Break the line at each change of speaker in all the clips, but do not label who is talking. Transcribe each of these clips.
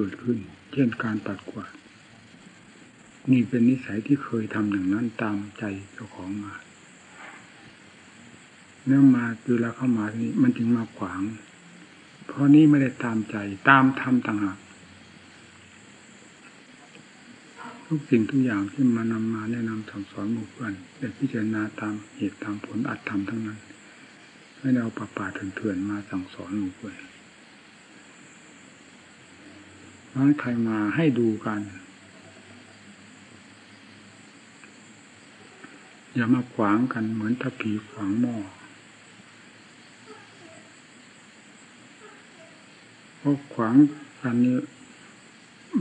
เกิดขึ้น เช่นการปัดกวาดนี่เป็นนิสัยที่เคยทำอย่างนั้นตามใจเจ้าของมาเนื่องมาเวลาเข้ามาที่มันจึงมาขวาง เพราะนี้ไม่ได้ตามใจตามทำต่างหากทุกสิ่งทุกอย่างที่มานำมาแนะนำสั่งสอนหมู่เพื่อนได้พิจารณาตามเหตุตามผลอัดทำทั้งนั้น ไม่ได้เอาป่าป่าเถื่อนๆมาสั่งสอนหมู่เพื่อน น้ใครมาให้ดูกัน อย่ามาขวางกันเหมือนทัพผีขวางหม้อเพราะขวางกันนี้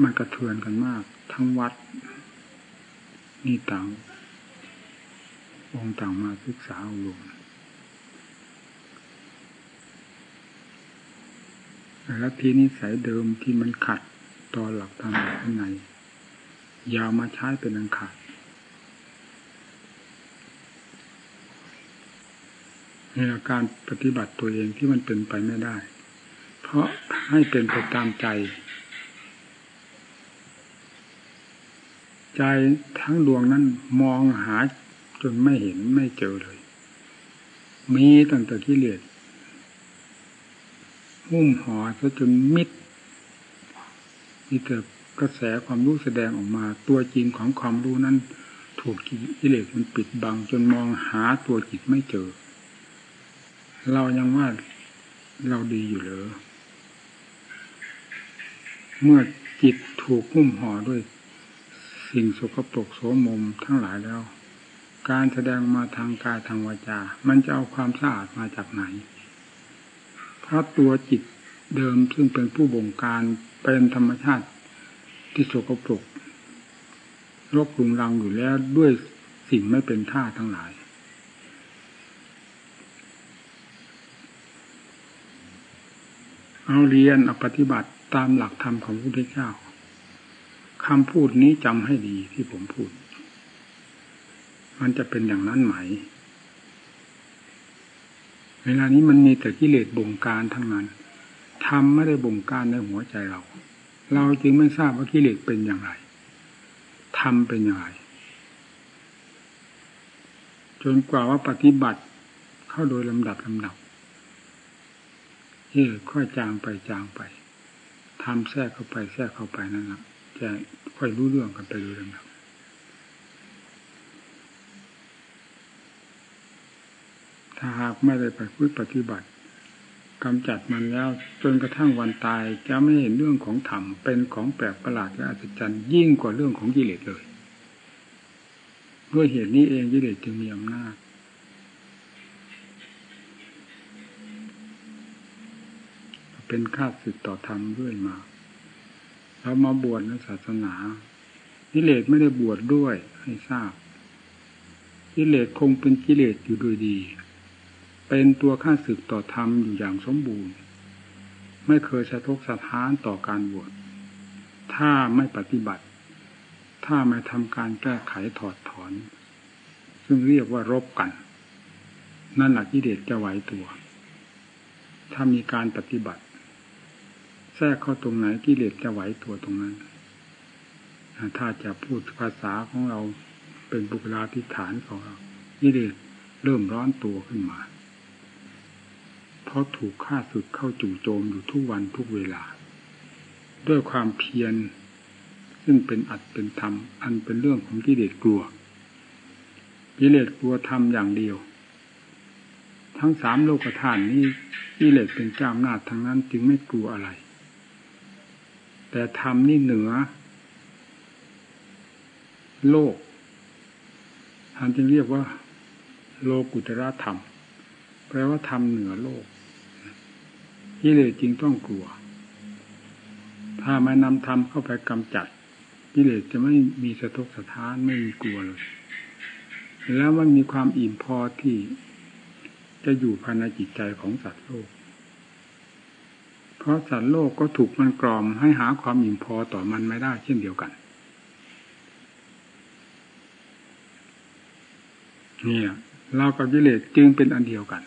มันกระเทือนกันมาก ทั้งวัด นี่ต่าง องค์ต่างมาศึกษาอบรมแล้วทีนิสัยเดิมที่มันขัด ต่อหลักธรรมข้างในยาวมาใช้เป็นอันขาดในการปฏิบัติตัวเองที่มันเป็นไปไม่ได้ เพราะให้เป็นไปตามใจ ใจทั้งดวงนั้นมองหาจนไม่เห็นไม่เจอเลย มีตั้งแต่กิเลสหุ้มห่อซะจนมิด มีแต่กระแสความรู้แสดงออกมา ตัวจริงของความรู้นั้น ถูกกิเลสมันปิดบัง จนมองหาตัวจิตไม่เจอ เรายังว่าเราดีอยู่เหรอเมื่อจิตถูกหุ้มห่อด้วย สิ่งสกปรกโสมมทั้งหลายแล้ว การแสดงมาทางกายทางวาจา มันจะเอาความสะอาดมาจากไหน เพราะตัวจิต เดิมซึ่งเป็นผู้บงการเป็นธรรมชาติที่โสกปรกรบกลุ่มรังอยู่แล้วด้วยสิ่งไม่เป็นท่าทั้งหลาย เอาเรียนเอาปฏิบัติตามหลักธรรมของพระพุทธเจ้าคำพูดนี้จำให้ดีที่ผมพูด มันจะเป็นอย่างนั้นไหม เวลานี้มันมีแต่กิเลสบงการทั้งนั้น ทำไม่ได้บ่งการในหัวใจเรา เราจึงไม่ทราบว่ากิเลสเป็นอย่างไรทำเป็นอย่างไร จนกว่าว่าปฏิบัติเข้าโดยลำดับลำดับเฮ้ค่อยจางไปจางไปทำแทรกเข้าไปแทรกเข้าไปนั่นแหละจะค่อยรู้เรื่องกันไปโดยลำดับถ้าหากไม่ได้ไปพูดปฏิบัติ กำจัดมันแล้วจนกระทั่งวันตายจะไม่เห็นเรื่องของธรรมเป็นของแปลกประหลาดและอัศจรรย์ยิ่งกว่าเรื่องของกิเลสเลยด้วยเหตุนี้เองกิเลสจึงมีอำนาจเป็นข้าศึกต่อธรรมด้วยมาเรามาบวชในศาสนากิเลสไม่ได้บวชดด้วยให้ทราบกิเลสคงเป็นกิเลสอยู่โดยดี เป็นตัวข้าศึกต่อธรรมอยู่อย่างสมบูรณ์ ไม่เคยสะทกสะท้านต่อการบวชถ้าไม่ปฏิบัติ ถ้าไม่ทำการแก้ไขถอดถอน ซึ่งเรียกว่ารบกัน นั่นแหละกิเลสจะไหวตัว ถ้ามีการปฏิบัติ แทรกเข้าตรงไหนกิเลสจะไหวตัวตรงนั้น ถ้าจะพูดภาษาของเราเป็นบุคลาธิฐานของเรากิเลสเริ่มร้อนตัวขึ้นมา เพราะถูกฆ่าศึกเข้าจู่โจมอยู่ทุกวันทุกเวลา ด้วยความเพียร ซึ่งเป็นอัดเป็นธรรม อันเป็นเรื่องของกิเลสกลัว กิเลสกลัวธรรมอย่างเดียว ทั้งสามโลกธาตุนี้กิเลสเป็นเจ้าอำนาจทั้งนั้นจึงไม่กลัวอะไร แต่ธรรมนี่เหนือ โลกท่านจึงเรียกว่า โลกุตระธรรม แปลว่าธรรมเหนือโลก กิเลสจริงต้องกลัว ถ้าม่นำธรรมเข้าไปกำจัดกิเลสจะไม่มีสะทกสะท้านไม่มีกลัวเลยแล้วมันมีความอิ่มพอที่จะอยู่ภายในจิตใจของสัตว์โลก เพราะสัตว์โลกก็ถูกมันกรอมให้หาความอิ่มพอต่อมันไม่ได้เช่นเดียวกัน เนี่ยเรากับกิเลสจึงเป็นอันเดียวกัน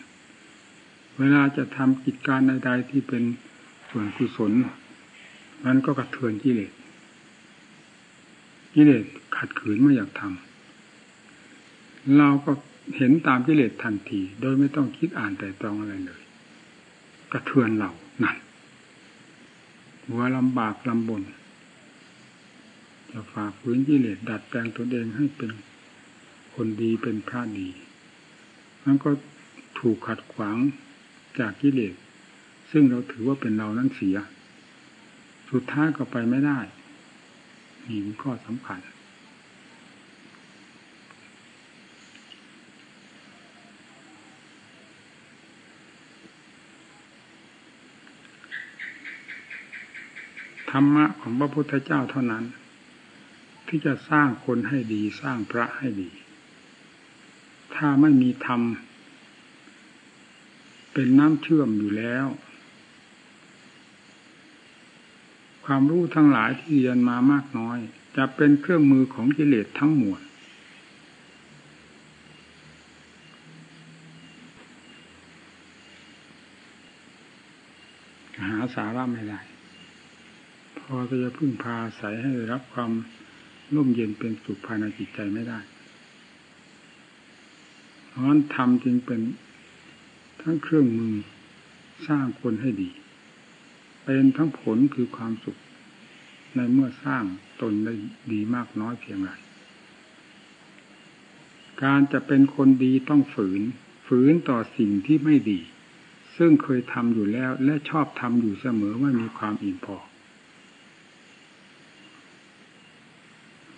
เวลาจะทำกิจการใดๆที่เป็นส่วนกุศลมันก็กระเทือนกิเลสกิเลสขัดขืนไม่อยากทำเราก็เห็นตามกิเลสทันที โดยไม่ต้องคิดอ่านแต่ตรองอะไรเลย กระเทือนเรานั่นหัวลำบากลำบนจะฝ่าฝืนกิเลสดัดแปลงตนเองให้เป็นคนดีเป็นพระดี มันก็ถูกขัดขวาง จากกิเลสซึ่งเราถือว่าเป็นเรานั้นเสีย สุดท้ายก็ไปไม่ได้นี่เป็นข้อสำคัญธรรมะของพระพุทธเจ้าเท่านั้น ที่จะสร้างคนให้ดีสร้างพระให้ดี ถ้าไม่มีธรรม เป็นน้ำเชื่อมอยู่แล้ว ความรู้ทั้งหลายที่เรียนมามากน้อย จะเป็นเครื่องมือของกิเลสทั้งมวลหาสาระไม่ได้ พอจะพึ่งพาอายให้รับความร่มเย็นเป็นสุขภายในจิตใจไม่ได้เพราะนั้นธรรมจึงเป็น ทั้งเครื่องมือสร้างคนให้ดี เป็นทั้งผลคือความสุข ในเมื่อสร้างตนได้ดีมากน้อยเพียงไรการจะเป็นคนดีต้องฝืน ฝืนต่อสิ่งที่ไม่ดี ซึ่งเคยทำอยู่แล้วและชอบทำอยู่เสมอว่ามีความอิ่มพอ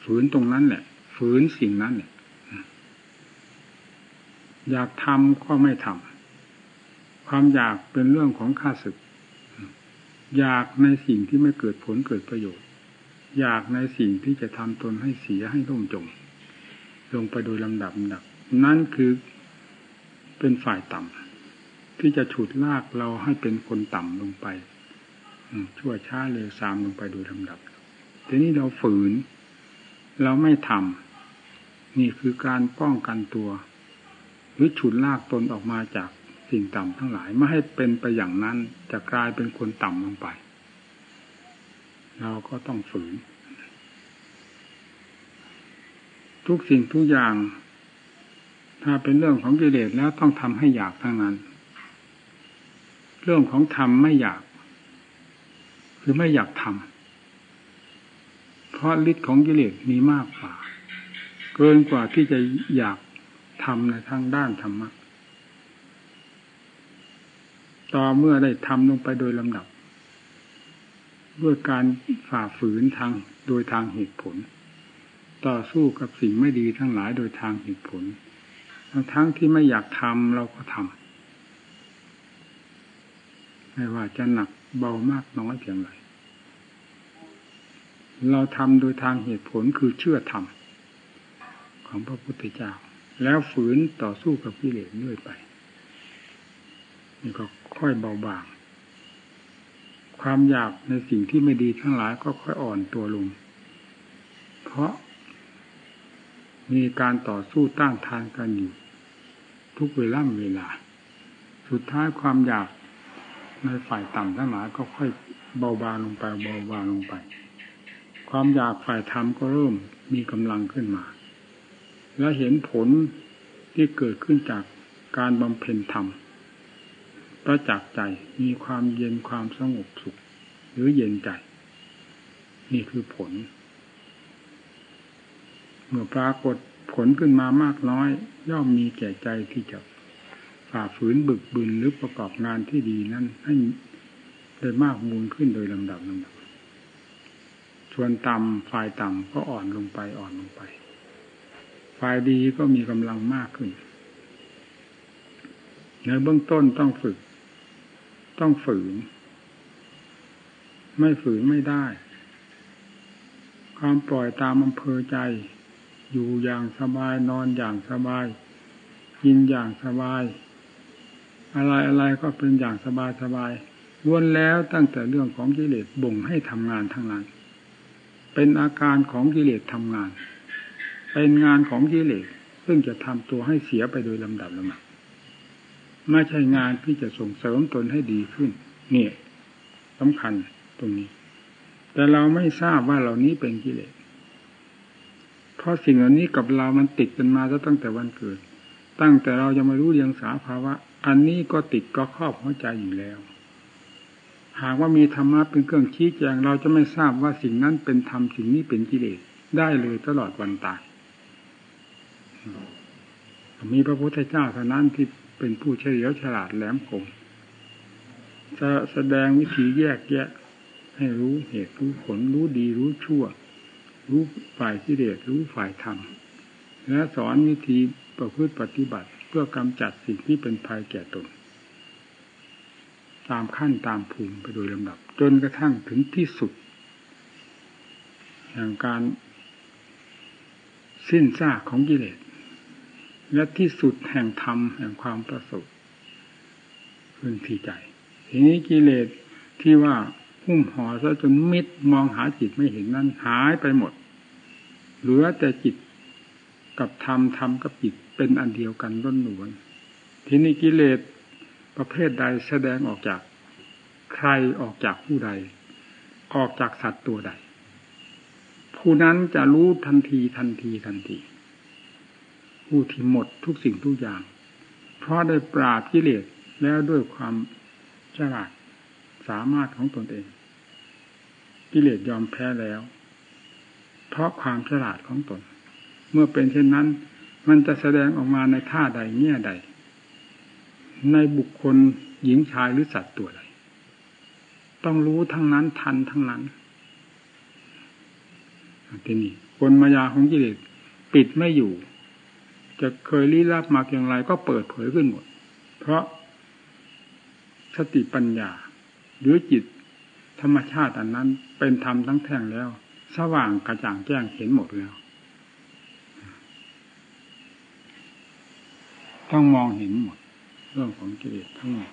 ฝืนตรงนั้นแหละ ฝืนสิ่งนั้นเนี่ยอยากทำก็ไม่ทำ ความอยากเป็นเรื่องของข้าศึก อยากในสิ่งที่ไม่เกิดผลเกิดประโยชน์ อยากในสิ่งที่จะทำตนให้เสียให้ร่มจม ลงไปโดยลำดับดับ นั่นคือเป็นฝ่ายต่ำที่จะฉุดลากเราให้เป็นคนต่ำลงไปชั่วช้าเร็วซามลงไปโดยลำดับ ทีนี้เราฝืน เราไม่ทำนี่คือการป้องกันตัว หรือฉุดลากตนออกมาจาก สิ่งต่ำทั้งหลายไม่ให้เป็นไปอย่างนั้นจะกลายเป็นคนต่ำลงไป เราก็ต้องฝืน ทุกสิ่งทุกอย่าง ถ้าเป็นเรื่องของกิเลสแล้วต้องทำให้อยากทั้งนั้น เรื่องของทำไม่อยาก คือไม่อยากทำเพราะฤทธิ์ของกิเลสมีมากกว่า เกินกว่าที่จะอยากทำในทางด้านธรรมะ ต่อเมื่อได้ทำลงไปโดยลำดับ ด้วยการฝ่าฝืนทางโดยทางเหตุผล ต่อสู้กับสิ่งไม่ดีทั้งหลายโดยทางเหตุผล ทั้งที่ไม่อยากทำเราก็ทำไม่ว่าจะหนักเบามากน้อยเพียงไรเราทำโดยทางเหตุผลคือเชื่อธรรมของพระพุทธเจ้า แล้วฝืนต่อสู้กับกิเลสเรื่อยไปนี่ก็ ค่อยเบาบาง ความอยากในสิ่งที่ไม่ดีทั้งหลายก็ค่อยอ่อนตัวลง เพราะ มีการต่อสู้ต้านทานกันอยู่ทุกเวลาเวลา สุดท้ายความอยากในฝ่ายต่ำทั้งหลายก็ค่อยเบาบางลงไปเบาบางลงไป ความอยากฝ่ายธรรมก็เริ่มมีกำลังขึ้นมา และเห็นผลที่เกิดขึ้นจากการบำเพ็ญธรรม ประจักษ์ใจมีความเย็นความสงบสุข หรือเย็นใจ นี่คือผล เมื่อปรากฏผลขึ้นมามากน้อย ย่อมมีแก่ใจที่จะฝ่าฝืนบึกบึนหรือประกอบงานที่ดีนั้นให้ได้มากมูลขึ้นโดยลำดับลำดับส่วนต่ำฝ่ายต่ำก็อ่อนลงไปอ่อนลงไป ฝ่ายดีก็มีกำลังมากขึ้นในเบื้องต้นต้องฝึก ต้องฝืน ไม่ฝืนไม่ได้ ความปล่อยตามอำเภอใจ อยู่อย่างสบายนอนอย่างสบาย กินอย่างสบาย อะไรอะไรก็เป็นอย่างสบายสบายล้วนแล้วตั้งแต่เรื่องของกิเลสบ่งให้ทำงานทั้งนั้น เป็นอาการของกิเลสทำงาน เป็นงานของกิเลสซึ่งจะทำตัวให้เสียไปโดยลำดับลำดับ ไม่ใช่งานที่จะส่งเสริมตนให้ดีขึ้น เนี่ยสำคัญตรงนี้ แต่เราไม่ทราบว่าเหล่านี้เป็นกิเลสเพราะสิ่งเหล่านี้กับเรามันติดกันมาตั้งแต่วันเกิด ตั้งแต่เรายังไม่รู้เรียงสาภาวะ อันนี้ก็ติดก็ครอบหัวใจอยู่แล้ว หากว่ามีธรรมะเป็นเครื่องชี้แจง เราจะไม่ทราบว่าสิ่งนั้นเป็นธรรมสิ่งนี้เป็นกิเลสได้เลยตลอดวันตายมีพระพุทธเจ้าเท่านั้นที่ เป็นผู้เฉลียวฉลาดแหลมคมจะแสดงวิธีแยกแยะ ให้รู้เหตุรู้ผลรู้ดีรู้ชั่ว รู้ฝ่ายกิเลสรู้ฝ่ายธรรม และสอนวิธีประพฤติปฏิบัติเพื่อกำจัดสิ่งที่เป็นภัยแก่ตน ตามขั้นตามภูมิไปโดยลำดับ จนกระทั่งถึงที่สุดแห่งการสิ้นซากของกิเลส และที่สุดแห่งธรรมแห่งความประสบขึ้นที่ใจ ทีนี้กิเลสที่ว่าหุ้มห่อซะจนมิดมองหาจิตไม่เห็นนั้นหายไปหมด เหลือแต่จิตกับธรรมธรรมกับจิตเป็นอันเดียวกันล้นหนวน ทีนี้กิเลสประเภทใดแสดงออกจากใครออกจากผู้ใด ออกจากสัตว์ตัวใด ผู้นั้นจะรู้ทันทีทันทีทันที ผู้ที่หมดทุกสิ่งทุกอย่าง เพราะได้ปราบกิเลสแล้วด้วยความฉลาดสามารถของตนเอง กิเลสยอมแพ้แล้ว เพราะความฉลาดของตน เมื่อเป็นเช่นนั้น มันจะแสดงออกมาในท่าใดเงี้ยใด ในบุคคลหญิงชายหรือสัตว์ตัวใดต้องรู้ทั้งนั้นทันทั้งนั้นทีนี้คนมายาของกิเลสปิดไม่อยู่ จะเคยลี้ลับมาอย่างไรก็เปิดเผยขึ้นหมด เพราะสติปัญญาหรือจิตธรรมชาติอันนั้น เป็นธรรมทั้งแท่งแล้ว สว่างกระจ่างแจ้งเห็นหมดแล้ว ต้องมองเห็นหมด เรื่องของกิเลสทั้งหมด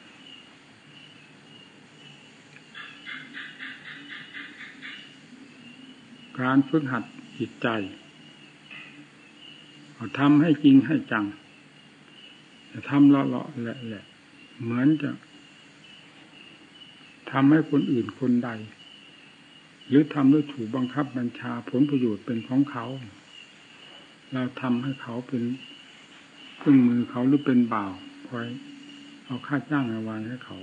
การฝึกหัดจิตใจ ทำให้จริงให้จังทำเลาะเลาะแหละแหละเหมือนจะทำให้คนอื่นคนใด หรือทำด้วยถูกบังคับบัญชาผลประโยชน์เป็นของเขา เราทำให้เขาเป็นเครื่องมือเขาหรือเป็นบ่าวคอยเอาค่าจ้างรางวัลให้เขา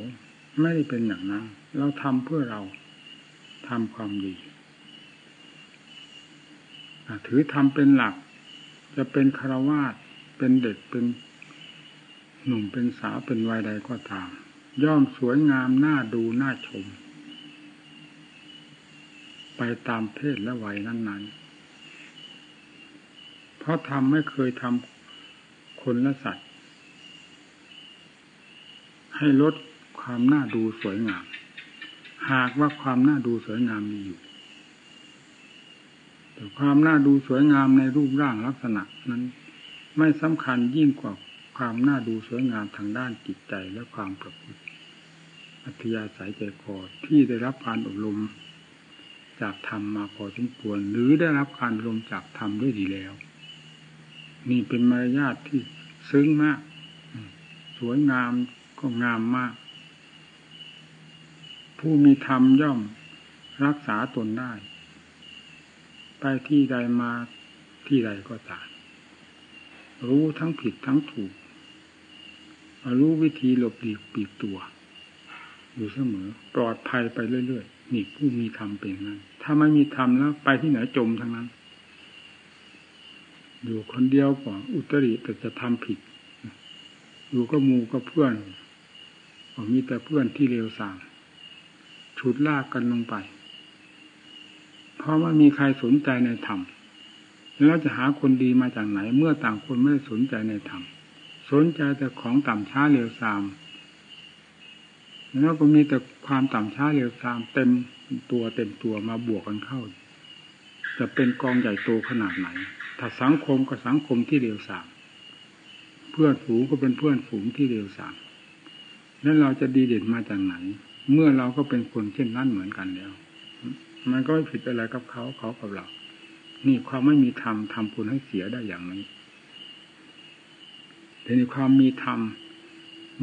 ไม่ได้เป็นอย่างนั้น เราทำเพื่อเราทำความดีถือทำเป็นหลัก จะเป็นคารวาสเป็นเด็กเป็นหนุ่มเป็นสาวเป็นวัยใดก็ตาม ย่อมสวยงามน่าดูน่าชม ไปตามเพศและวัยนั้นๆ เพราะทำไม่เคยทำคนและสัตว์ ให้ลดความน่าดูสวยงาม หากว่าความน่าดูสวยงามมีอยู่ ความน่าดูสวยงามในรูปร่างลักษณะนั้น ไม่สำคัญยิ่งกว่าความน่าดูสวยงามทางด้านจิตใจและความประพฤติอัธยาศัยใจคอที่ได้รับการอบรมจากธรรมมาพอสมควร หรือได้รับการอบรมจากธรรมด้วยดีแล้ว นี่เป็นมารยาทที่ซึ้งมาก สวยงามก็งามมาก ผู้มีธรรมย่อมรักษาตนได้ ไปที่ใดมาที่ใดก็ตามรู้ทั้งผิดทั้งถูก รู้วิธีหลบหลีกปีกตัว อยู่เสมอ ปลอดภัยไปเรื่อยๆนี่ผู้มีธรรมเป็นนั้น ถ้าไม่มีธรรมแล้ว ไปที่ไหนจมทั้งนั้น อยู่คนเดียวก่อนอุตริแต่จะทำผิด อยู่ก็มูก็เพื่อนก็มีแต่เพื่อนที่เลวสามฉุดลากกันลงไป เพราะว่ามีใครสนใจในธรรมแล้วจะหาคนดีมาจากไหน เมื่อต่างคนไม่สนใจในธรรมสนใจแต่ของต่ำช้าเร็วซามแล้วก็มีแต่ความต่ำช้าเร็วซามเต็มตัวเต็มตัวมาบวกกันเข้า จะเป็นกองใหญ่โตขนาดไหน ถ้าสังคมก็สังคมที่เร็วสามเพื่อนฝูงก็เป็นเพื่อนฝูงที่เร็วสามแล้วเราจะดีเด่นมาจากไหน เมื่อเราก็เป็นคนเช่นนั้นเหมือนกันแล้ว มันก็ไม่ผิดอะไรกับเขาเขากับเรา นี่ความไม่มีธรรมทำคุณให้เสียได้อย่างนี้แต่ในความมีธรรม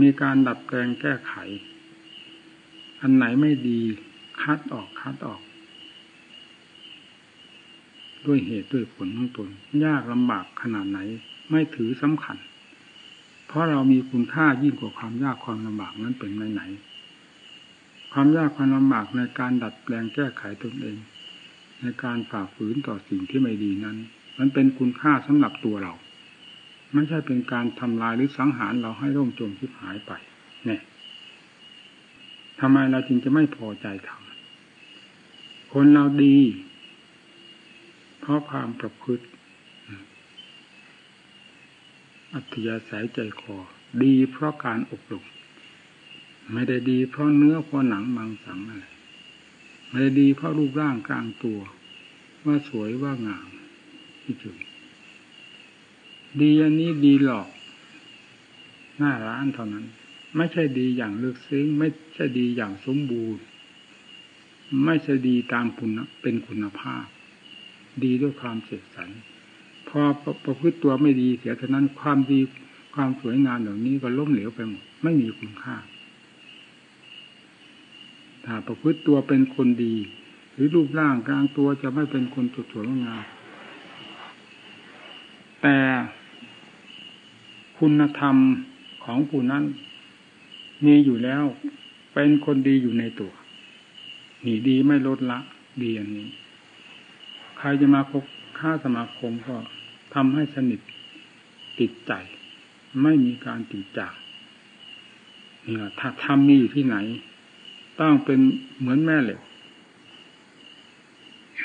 มีการดัดแปลงแก้ไข อันไหนไม่ดีคัดออกคัดออก ด้วยเหตุด้วยผลของตน ยากลำบากขนาดไหน ไม่ถือสำคัญ เพราะเรามีคุณค่ายิ่งกว่าความยากความลำบากนั้นเป็นไหนไหน ความยากความลำบากในการดัดแปลงแก้ไขตนเอง ในการฝ่าฝืนต่อสิ่งที่ไม่ดีนั้น มันเป็นคุณค่าสำหรับตัวเรา ไม่ใช่เป็นการทำลายหรือสังหารเราให้ร่มจมชิบหายไป เนี่ยทำไมเราจึงจะไม่พอใจทำคนเราดี เพราะความประพฤติ อัธยาศัยใจคอดีเพราะการอบรม ไม่ได้ดีเพราะเนื้อเพราะหนังมังสังอะไรไม่ได้ดีเพราะรูปร่างกลางตัว ว่าสวยว่างามที่จุดดีอันนี้ดีหลอกหน้าร้านเท่านั้น ไม่ใช่ดีอย่างลึกซึ้ง ไม่ใช่ดีอย่างสมบูรณ์ ไม่ใช่ดีตามคุณเป็นคุณภาพ ดีด้วยความเสกสรรพอประพฤติตัวไม่ดีเสียเท่านั้นความดีความสวยงามเหล่านี้ก็ล้มเหลวไปหมด ไม่มีคุณค่า ถ้าประพฤติตัวเป็นคนดี หรือรูปร่างกลางตัวจะไม่เป็นคนสวยงามแต่คุณธรรมของผู้นั้นมีอยู่แล้ว เป็นคนดีอยู่ในตัวนี่ดีไม่ลดละ ดีอันนี้ ใครจะมาพบค่าสมาคมก็ทำให้สนิทติดใจ ไม่มีการติดจากนี่แหละถ้าทำมีอยู่ที่ไหน ต้องเป็นเหมือนแม่เหล็ก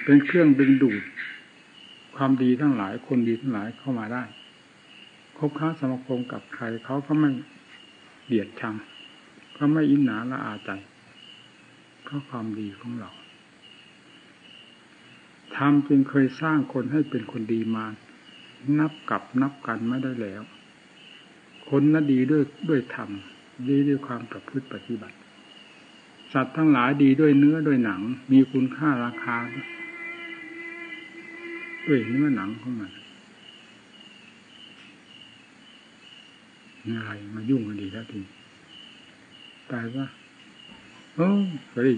เป็นเครื่องดึงดูด ความดีทั้งหลาย คนดีทั้งหลายเข้ามาได้ คบค้าสมาคมกับใครเขาก็ไม่เบียดชังก็ไม่อินหนาละอาใจเพราะความดีของเราทำจึงเคยสร้างคนให้เป็นคนดีมา นับกับนับกันไม่ได้แล้ว คนนั้นดีด้วยด้วยธรรมดีด้วยความประพฤติปฏิบัติ สัตว์ทั้งหลายดีด้วยเนื้อด้วยหนัง มีคุณค่าราคา ด้วยเนื้อหนังของมันอะไรมายุ่งกันดีแล้วทีตายว่าเออเฮ้ย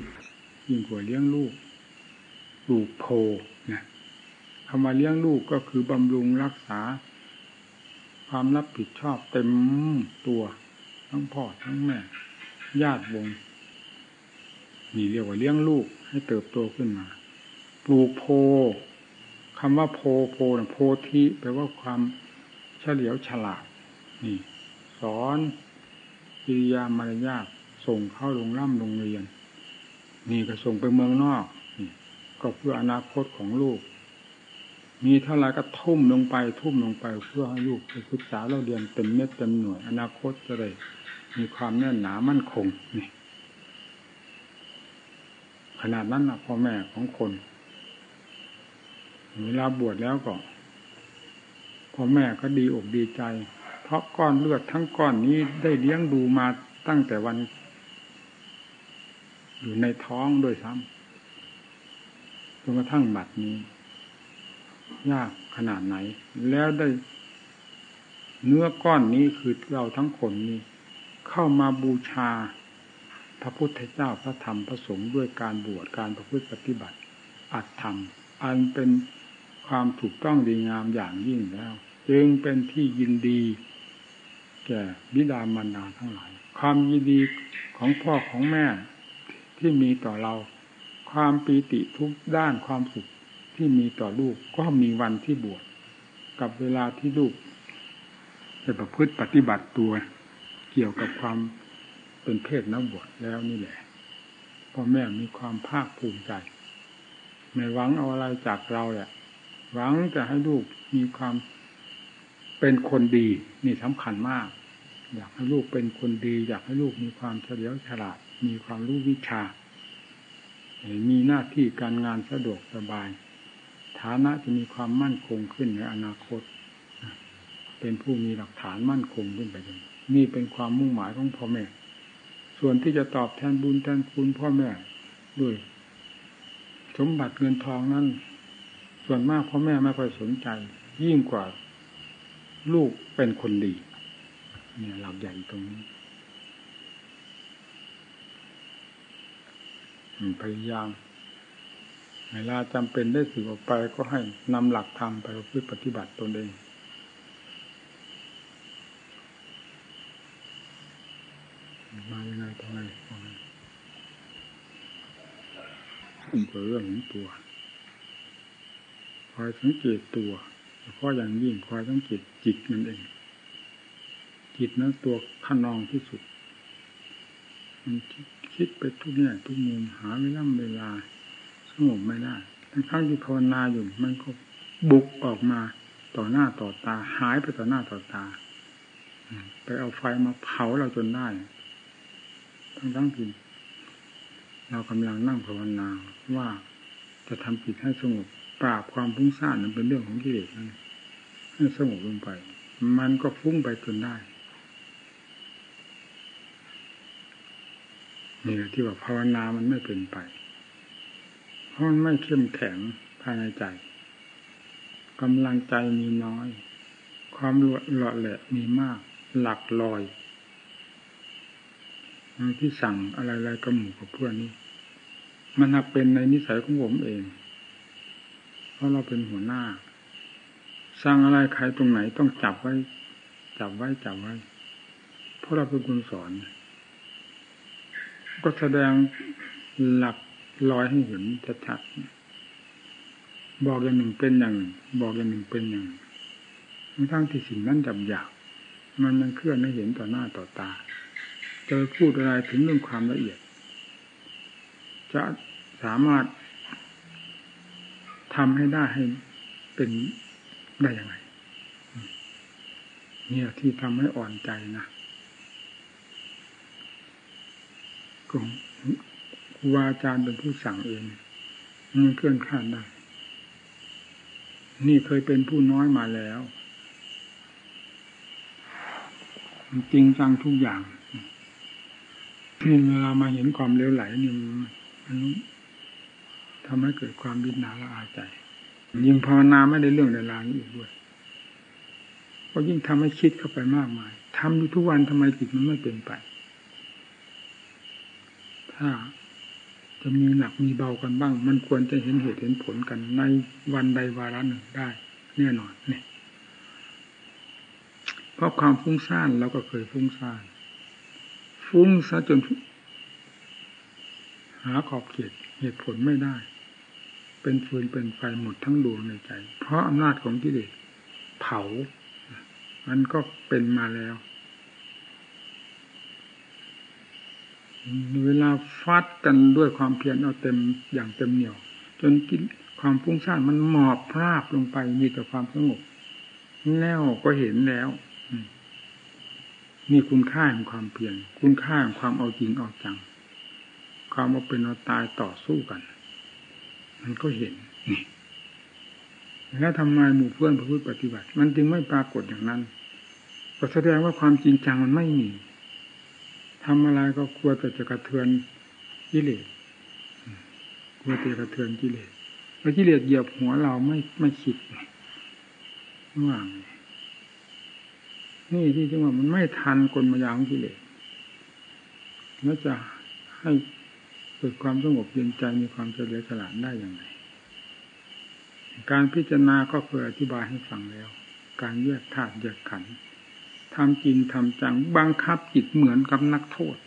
ยิ่งกว่าเลี้ยงลูกปลูกโพนี่ยคำว่าเลี้ยงลูกก็คือบำรุงรักษา ความรับผิดชอบเต็มตัว ทั้งพ่อทั้งแม่ ญาติวงศ นี่เรียกว่าเลี้ยงลูกให้เติบโตขึ้นมา ปลูกโพคำว่าโพโพนะโพธิแปลว่าความเฉลียวฉลาด นี่ สอนกิริยามารยาทส่งเข้าโรงร่ำโรงเรียน นี่ก็ส่งไปเมืองนอกก็เพื่ออนาคตของลูก มีเท่าไรก็ทุ่มลงไป ทุ่มลงไป เพื่อให้ลูกไปศึกษาเราเรียนเต็มเม็ดเต็มหน่วย อนาคตจะได้มีความแน่นหนามั่นคงนี่ ขนาดนั้นนะพ่อแม่ของคนเวลาบวชแล้วก็พ่อแม่ก็ดีอกดีใจ เพราะก้อนเลือดทั้งก้อนนี้ได้เลี้ยงดูมาตั้งแต่วัน อยู่ในท้องด้วยซ้ำจนกระทั่งบัดนี้ ยากขนาดไหน แล้วได้เนื้อก้อนนี้คือเราทั้งคนนี้ เข้ามาบูชา พระพุทธเจ้าพระธรรมพระสงฆ์ด้วยการบวชการประพฤติปฏิบัติ อัตธรรม อันเป็นความถูกต้องดีงามอย่างยิ่งแล้ว จึงเป็นที่ยินดีแก่บิดามารดาทั้งหลาย ความยินดีของพ่อของแม่ที่มีต่อเรา ความปีติทุกด้านความสุขที่มีต่อลูกก็มีวันที่บวชกับเวลาที่ลูกจะประพฤติปฏิบัติตัว เกี่ยวกับความ เป็นเพศนักบวชแล้วนี่แหละพ่อแม่มีความภาคภูมิใจไม่หวังเอาอะไรจากเราแหละหวังจะให้ลูกมีความเป็นคนดีนี่สำคัญมาก อยากให้ลูกเป็นคนดี อยากให้ลูกมีความเฉลียวฉลาด มีความรู้วิชา มีหน้าที่การงานสะดวกสบาย ฐานะจะมีความมั่นคงขึ้นในอนาคต เป็นผู้มีหลักฐานมั่นคงขึ้นไปเลยนี่เป็นความมุ่งหมายของพ่อแม่ ส่วนที่จะตอบแทนบุญแทนคุณพ่อแม่ด้วยสมบัติเงินทองนั้น ส่วนมากพ่อแม่ไม่ค่อยสนใจ ยิ่งกว่าลูกเป็นคนดี เนี่ยหลักใหญ่ตรงนี้พยายามเวลาจำเป็นได้สื่อออกไปก็ให้นำหลักธรรมไปพฤติปฏิบัติตนเอง มายังไงทำไมมันก็เรื่องของตัวคอยสังเกตตัวเพราะอย่างยิ่งคอยสังเกตจิตนั่นเอง จิตนั้นตัวขนองที่สุด มันคิดไปทุกแง่ทุกมุมหาเวลาเวลาสงบไม่ได้ทั้งทั้งที่ภาวนาอยู่มันก็บุกออกมาต่อหน้าต่อตา หายไปต่อหน้าต่อตา ไปเอาไฟมาเผาเราจนได้ ทั้งทั้งที่เรากำลังนั่งภาวนาว่าจะทำจิตให้สงบปราบความฟุ้งซ่านนั้นเป็นเรื่องของกิเลสนั่นให้สงบลงไป มันก็ฟุ้งไปจนได้นี่แหละที่ว่าภาวนามันไม่เป็นไป เพราะมันไม่เข้มแข็งภายในใจกำลังใจมีน้อย ความหล่อแหละมีมาก หลักลอย ที่สั่งอะไรๆกับหมู่กับเพื่อนนี่มันนักเป็นในนิสัยของผมเอง เพราะเราเป็นหัวหน้า สร้างอะไรใครตรงไหนต้องจับไว้ จับไว้จับไว้ เพราะเราเป็นคนสอน ก็แสดงหลักลอยให้เห็นชัดๆบอกอย่างหนึ่งเป็นอย่างหนึ่งบอกอย่างหนึ่งเป็นอย่างทั้งที่สิ่งนั้นจับหยาบมันมันเคลื่อนให้เห็นต่อหน้าต่อตา จะพูดอะไรถึงเรื่องความละเอียด จะสามารถทำให้ได้ให้เป็นได้ยังไงเนี่ยที่ทำให้อ่อนใจนะครูบาอาจารย์เป็นผู้สั่งเองมันเคลื่อนคลาดได้ นี่เคยเป็นผู้น้อยมาแล้ว จริงจังทุกอย่าง นี่เวลามาเห็นความเลวไหลนี่มันทำให้เกิดความบิดหนาละอาใจ ยิ่งภาวนาไม่ได้เรื่องในรางอีกด้วยก็ยิ่งทำให้คิดเข้าไปมากมายทำอยู่ทุกวันทำไมจิตมันไม่เป็นไป ถ้าจะมีหนักมีเบากันบ้าง มันควรจะเห็นเหตุเห็นผลกันในวันใดวาระหนึ่งได้ แน่นอนเนี่ยเพราะความฟุ้งซ่านเราก็เคยฟุ้งซ่าน ฟุ้งซะจน หาขอบเขตเหตุผลไม่ได้ เป็นฟืนเป็นไฟหมดทั้งดวงในใจ เพราะอำนาจของกิเลสเผา มันก็เป็นมาแล้ว เวลาฟัดกันด้วยความเพียรเอาเต็มอย่างเต็มเหนี่ยว จนกินความฟุ้งซ่านมันหมอบพราบลงไปมีแต่ความสงบแล้วก็เห็นแล้ว มีคุณค่าของความเพียรคุณค่าของความเอาจริงเอาจัง ความเอาเป็นเอาตายต่อสู้กัน มันก็เห็นนี่แล้วทำไมหมู่เพื่อนพูดปฏิบัติ มันจึงไม่ปรากฏอย่างนั้นก็แสดงว่าความจริงจังมันไม่มีทำอะไรก็กลัวแต่จะกระเทือนกิเลสกลัวแต่กระเทือนกิเลสแล้วกิเลสเหยียบหัวเราไม่ไม่คิดว่าง นี่ที่จังว่ามันไม่ทันกลมายาของกิเลสแล้วจะให้เกิดความสงบเย็นใจมีความเฉลียวฉลาดได้อย่างไร การพิจารณาก็เคยอธิบายให้ฟังแล้ว การแยกธาตุแยกขันธ์ทำจริงทำจังบังคับจิตเหมือนกับนักโทษ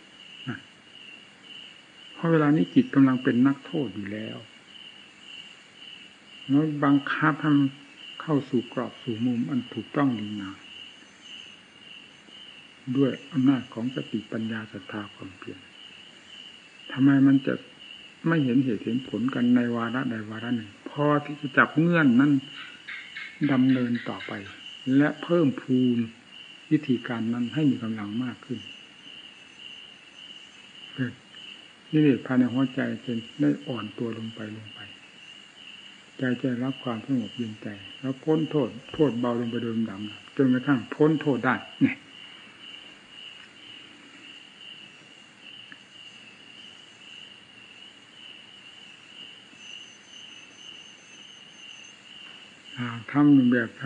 เพราะเวลานี้จิตกำลังเป็นนักโทษอยู่แล้วแล้วบังคับทำเข้าสู่กรอบสู่มุมอันถูกต้องดีงาม ด้วยอำนาจของสติปัญญาศรัทธาความเพียรทำไมมันจะไม่เห็นเหตุเห็นผลกันในวาระใดวาระหนึ่ง พอที่จะจับเงื่อนนั้นดำเนินต่อไป และเพิ่มพูนวิธีการนั้นให้มีกำลังมากขึ้นนี่เลสภายในหัวใจจะได้อ่อนตัวลงไปลงไป ใจจะรับความสงบเย็นใจ แล้วพ้นโทษ โทษเบาลงไปโดยดำจนกระทั่งพ้นโทษได้เนี่ย ทำแบบท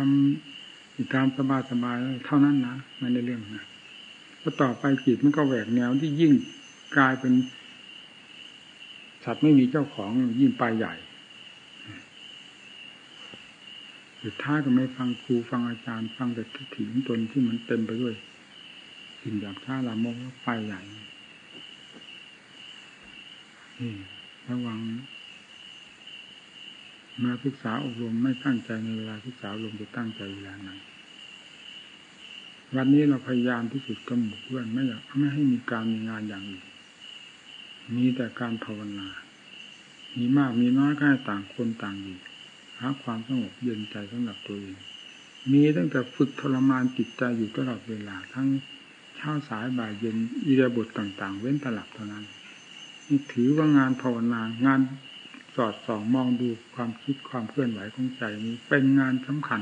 ำตามสบายสบายเท่านั้นนะมัในเรื่องนะพอต่อไปจิตมันก็แหวกแนวที่ยิ่งกลายเป็นสัตว์ไม่มีเจ้าของยิ่งไปใหญ่สุดท้ายก็ไม่ฟังครูฟังอาจารย์ ฟังแต่ทิฏฐิของตนที่มันเต็มไปด้วยสิ่งอยากท่าลามกไปใหญ่นี่ระวัง มาศึกษาอบรมไม่ตั้งใจในเวลาศึกษาอบรมจะตั้งใจเวลาไหนวันนี้เราพยายามที่สุดกำหนดเพื่อนไม่อยากไม่ให้มีการมีงานอย่างอื่นมีแต่การภาวนา มีมากมีน้อยก็ให้ต่างคนต่างอยู่หาความสงบเย็นใจสำหรับตัวเองมีตั้งแต่ฝึกทรมานจิตใจอยู่ตลอดเวลาทั้งเช้าสายบ่ายเย็นอิริยบถต่าง ๆ เว้นตลับเท่านั้นนี่ถือว่างานภาวนางาน สอดส่องมองดูความคิดความเคลื่อนไหวของใจนี้ เป็นงานสำคัญ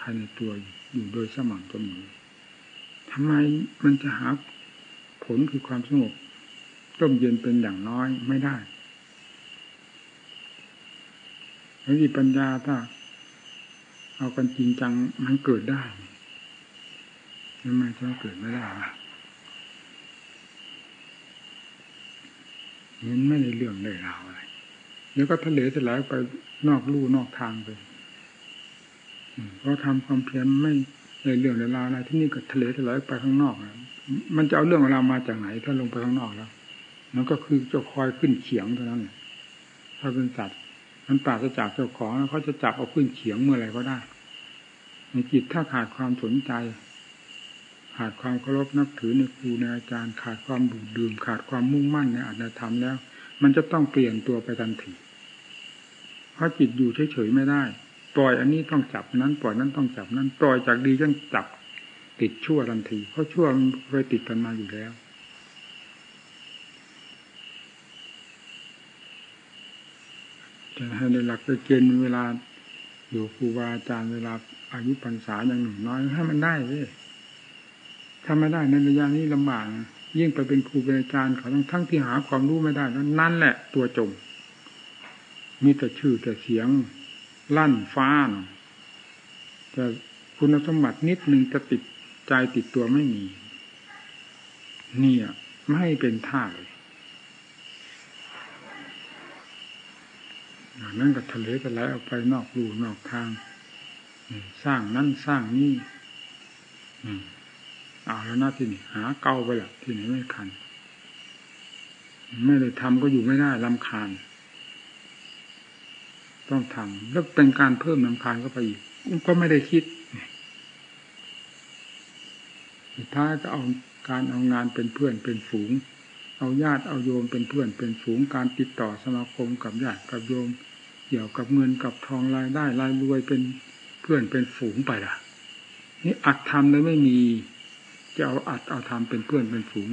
ภายในตัวอยู่โดยสม่ำเสมอทำไมมันจะหาผลคือความสงบร่มเย็นเป็นอย่างน้อยไม่ได้แล้วีปัญญาถ้า เอากันจริงจังมันเกิดได้ทำไมจะเกิดไม่ได้มันไม่ได้เรื่องเลยเรา วอะไรแล้วก็ทะเลจะไหลไปนอกลู่นอกทางไปเพราะทำความเพียรไม่เลยเรื่องในราวอะไรที่นี่ก็ทะเลจะไหลไปข้างนอกมันจะเอาเรื่องราวมาจากไหนถ้าลงไปข้างนอกแล้วมันก็คือจะคอยขึ้นเขียงเท่านั้นถ้าเป็นสัตว์มันปราศจากเจ้าของแล้วเขาจะจับเอาขึ้นเขียงเมื่อไรก็ได้ ในจิตถ้าขาดความสนใจ ขาดความเคารพนับถือในครูในอาจารย์ ขาดความดูดดื่ม ขาดความมุ่งมั่นในอัตธรรมแล้ว มันจะต้องเปลี่ยนตัวไปทันที เพราะจิตอยู่เฉยๆไม่ได้ ปล่อยอันนี้ต้องจับนั้น ปล่อยนั้นต้องจับนั้น ปล่อยจากดีจนจับติดชั่วทันที เพราะชั่วมันเคยติดกันมาอยู่แล้ว จะให้ในหลักเกณฑ์เวลาอยู่ครูบาอาจารย์เวลาอายุพรรษาอย่างหนุ่มน้อยให้มันได้เลยถ้าไม่ได้ในระยะนี้ลำบากยิ่งไปเป็นครูเป็นอาจารย์เขาทั้งทั้งที่หาความรู้ไม่ได้นั้นนั่นแหละตัวจม มีแต่ชื่อแต่เสียง ลั่นฟ้านแต่คุณสมบัตินิดนึงจะติดใจติดตัวไม่มี เนี่ย ไม่เป็นท่าเลยนั่นก็ทะเลก็ไหลออกไปนอกรูนอกทางสร้างนั่นสร้างนี่เอาแล้วนะที่นี่หาเก้าไปละที่ไหนไม่คัน ไม่ได้ทำก็อยู่ไม่ได้ลำคาญ ต้องทำแล้วเป็นการเพิ่มลำคาญก็ไปอีกก็ไม่ได้คิดสุดท้ายก็เอาการเอางานเป็นเพื่อนเป็นฝูง เอาญาติเอาโยมเป็นเพื่อนเป็นฝูง การติดต่อสมาคมกับญาติกับโยม เกี่ยวกับเงินกับทองรายได้รายรวยเป็นเพื่อนเป็นฝูงไปล่ะ นี่อัดทำเลยไม่มี จะเอาอัดเอาทำเป็นเพื่อนเป็นฝูง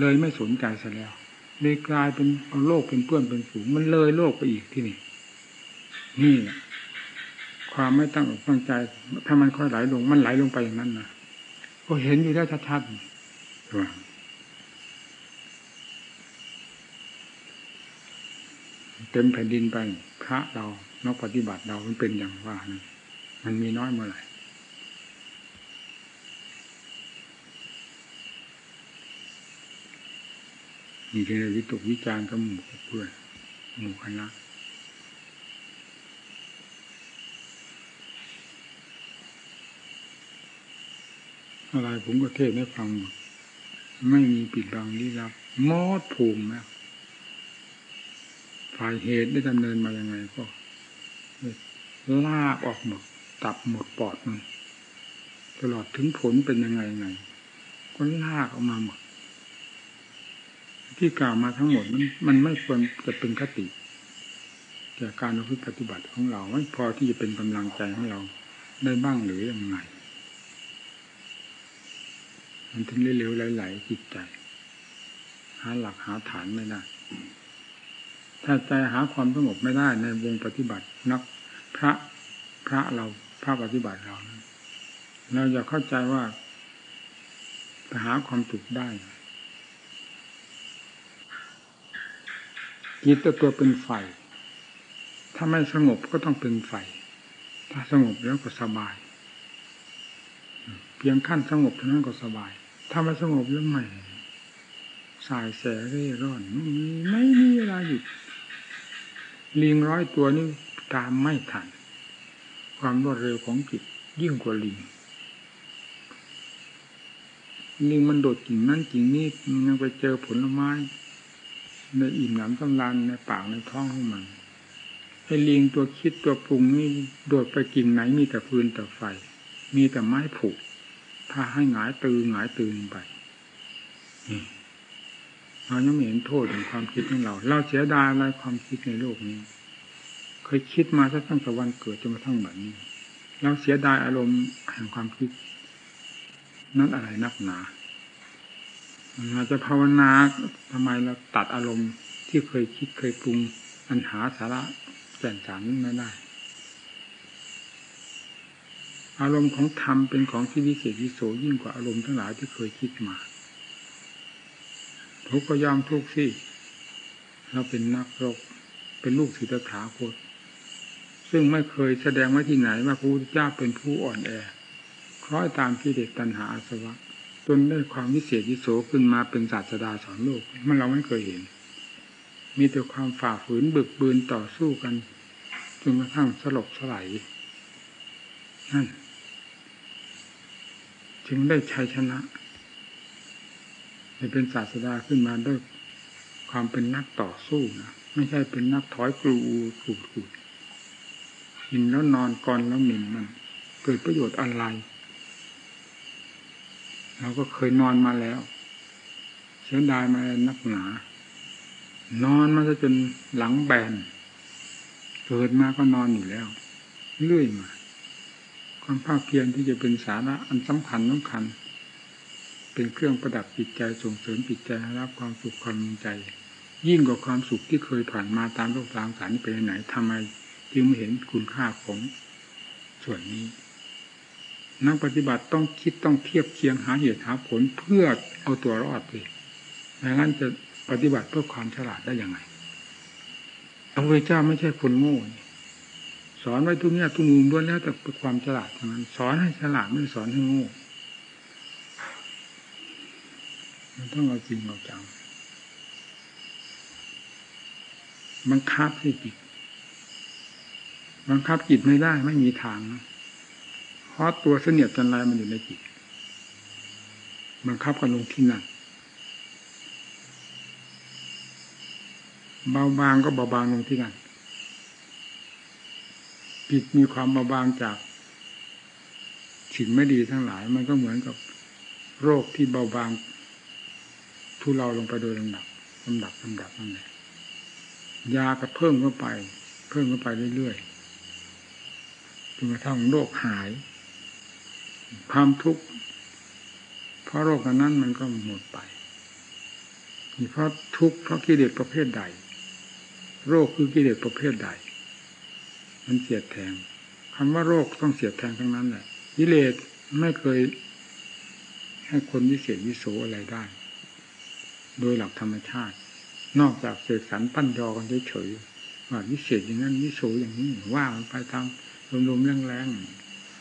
เลยไม่สนใจซะแล้วเลยกลายเป็นเอาโลกเป็นเพื่อนเป็นฝูง มันเลยโลกไปอีกที่นี่ นี่ความไม่ตั้งอกตั้งใจ ถ้ามันค่อยไหลลง มันไหลลงไปอย่างนั้นนะก็เห็นอยู่ได้ชัดๆใช่ไหมเต็มแผ่นดินไป พระเรานักปฏิบัติเรามันเป็นอย่างว่านะมันมีน้อยเมื่อไหร่มีเรื่องวิตกวิจารณ์กับหมู่เพื่อนหมู่คณะ อะไรผมก็เทศให้ฟัง ไม่มีปิดบังลี้ลับมอดภูมินะฝ่ายเหตุได้ดำเนินมาย่างไงก็ลากออกหมด ตับหมดปอดมันตลอดถึงผลเป็นยังไงไงก็ลากออกมาหมด ที่กล่าวมาทั้งหมดมันมันไม่ควรจะเป็นคติแก่การปฏิบัติของเรา ไม่พอที่จะเป็นกำลังใจให้เราได้บ้างหรือยังไง มันถึงเร็วๆไหลๆจิตใจ หาหลักหาฐานไม่ได้ ถ้าใจหาความสงบไม่ได้ในวงปฏิบัตินักพระพระเราพระปฏิบัติเราเราจะเข้าใจว่าหาความสุขได้จิตตัวเป็นไฟ ถ้าไม่สงบก็ต้องเป็นไฟ ถ้าสงบแล้วก็สบาย เพียงขั้นสงบเท่านั้นก็สบาย ถ้าไม่สงบแล้วไม่สายแสเร่ร่อนไม่มีไม่มีเวลาหยุดลิงร้อยตัวนี่ตามไม่ทัน ความรวดเร็วของจิตยิ่งกว่าลิงลิงมันโดดกิ่งนั่นกิ่งนี้มันยังไปเจอผลไม้ในอิ่มหนำสำราญในปากในท้องของมันไอ้ลิงตัวคิดตัวปรุงนี่โดดไปกิ่งไหนมีแต่ฟืนแต่ไฟ มีแต่ไม้ผุ ถ้าให้หงายตือหงายตือไปเรายังไม่เห็นโทษของความคิดของเรา เราเสียดายอะไรความคิดในโลกนี้ เคยคิดมาตั้งแต่วันเกิดจนกระทั่งแบบนี้ เราเสียดายอารมณ์แห่งความคิด นั้นอะไรนักหนาเราจะภาวนาทำไมเราตัดอารมณ์ที่เคยคิดเคยปรุงอันหาสาระแก่นสารนั้นไม่ได้ อารมณ์ของธรรมเป็นของที่วิเศษวิโสยิ่งกว่าอารมณ์ทั้งหลายที่เคยคิดมาทุกข์ก็ยอมทุกข์สิเราเป็นนักรบเป็นลูกศิษย์ถาคตซึ่งไม่เคยแสดงไว้ที่ไหนว่าพระพุทธเจ้าเป็นผู้อ่อนแอคล้อยตามกิเลสตัณหาอาสวะจนได้ความวิเศษวิโสขึ้นมาเป็นศาสดาสอนโลก มันเราไม่เคยเห็น มีแต่ความฝ่าฝืนบึกบืนต่อสู้กันจนกระทั่งสลบสลายนั่น จึงได้ชัยชนะเป็นศาสดาขึ้นมาด้วยความเป็นนักต่อสู้นะไม่ใช่เป็นนักถอยกลูขูดขูดกินแล้วนอนก่อนแล้วหมิ่นมัน เกิดประโยชน์อะไรเราก็เคยนอนมาแล้ว เสียดายมานักหนา นอนมาจนหลังแบนเกิดมาก็นอนอยู่แล้ว เรื่อยมา ความภาคเพียรที่จะเป็นสาระอันสำคัญสำคัญ เป็นเครื่องประดับจิตใจส่งเสริมจิตใจให้รับความสุขความมีใจ ยิ่งกว่าความสุขที่เคยผ่านมาตามโลกตามสารไปไหนทำไม จึงไม่เห็นคุณค่าของส่วนนี้ นักปฏิบัติต้องคิดต้องเทียบเคียงหาเหตุหาผลเพื่อเอาตัวรอดไปไม่งั้นจะปฏิบัติเพื่อความฉลาดได้ยังไงพระพุทธเจ้าไม่ใช่คนโง่ สอนไว้ทุกเนี่ยทุกมุมด้วยแล้วแต่เป็นความฉลาดเท่านั้นสอนให้ฉลาดไม่สอนให้โง่มันต้องเอาจริงเอาจังบังคับให้จิตบังคับจิตไม่ได้ไม่มีทางเพราะตัวเสนียดจันไรมันอยู่ในจิตบังคับกันลงที่นั่นเบาบางก็เบาบางลงที่นั่น จิตมีความเบาบางจากสิ่งไม่ดีทั้งหลาย มันก็เหมือนกับโรคที่เบาบางทุเราลงไปโดยลำดับลำดับลำดับนั่นแหละยาก็เพิ่มเข้าไป เพิ่มเข้าไปเรื่อยๆจนกระทั่งโรคหาย ความทุกข์เพราะโรคนั้นมันก็หมดไปเพราะทุกข์เพราะกิเลสประเภทใด โรคคือกิเลสประเภทใด มันเสียดแทงคำว่าโรคต้องเสียดแทงทั้งนั้นแหละกิเลสไม่เคย ให้คนวิเศษวิโสอะไรได้ โดยหลักธรรมชาติ นอกจากเสกสรรปั้นยอกันเฉยๆว่าวิเศษอย่างนั้นวิโสอย่างนี้ว่ามันไปตามลมๆแรง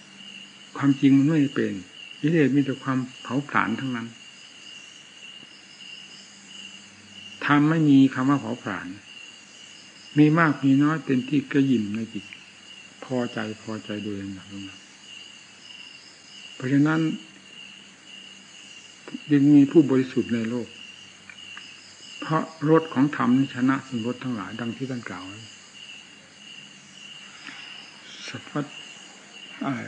ๆความจริงมันไม่เป็นวิเศมีแต่ความเผาผลาญทั้งนั้นทำไม่มีคำว่าเผาผลาญ มีมากมีน้อยเป็นที่กระยิมในจิต พอใจพอใจโดยลำดับลงมาเพราะฉะนั้นยังมีผู้บริสุทธิ์ในโลก เพราะรถของธรรมชนะสิ่งรถทั้งหลายดังที่ท่านกล่าวสัพพะอะไร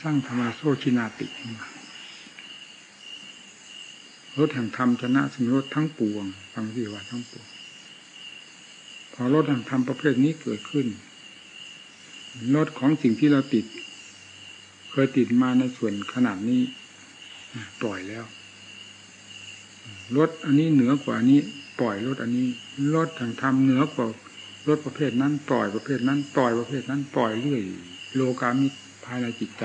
สร้างธรรมโซชินาติรถแห่งธรรมชนะสิ่งรถทั้งปวง ฟังที่ว่าทั้งปวง พอรถแห่งธรรมประเภทนี้เกิดขึ้นรถของสิ่งที่เราติด เคยติดมาในส่วนขนาดนี้ปล่อยแล้วรถอันนี้เหนือกว่านี้ ปล่อยรถอันนี้รถทางธรรมเหนือกว่ารถประเภทนั้น ปล่อยประเภทนั้น ปล่อยประเภทนั้น ปล่อยเรื่อย โลกามิภายในจิตใจ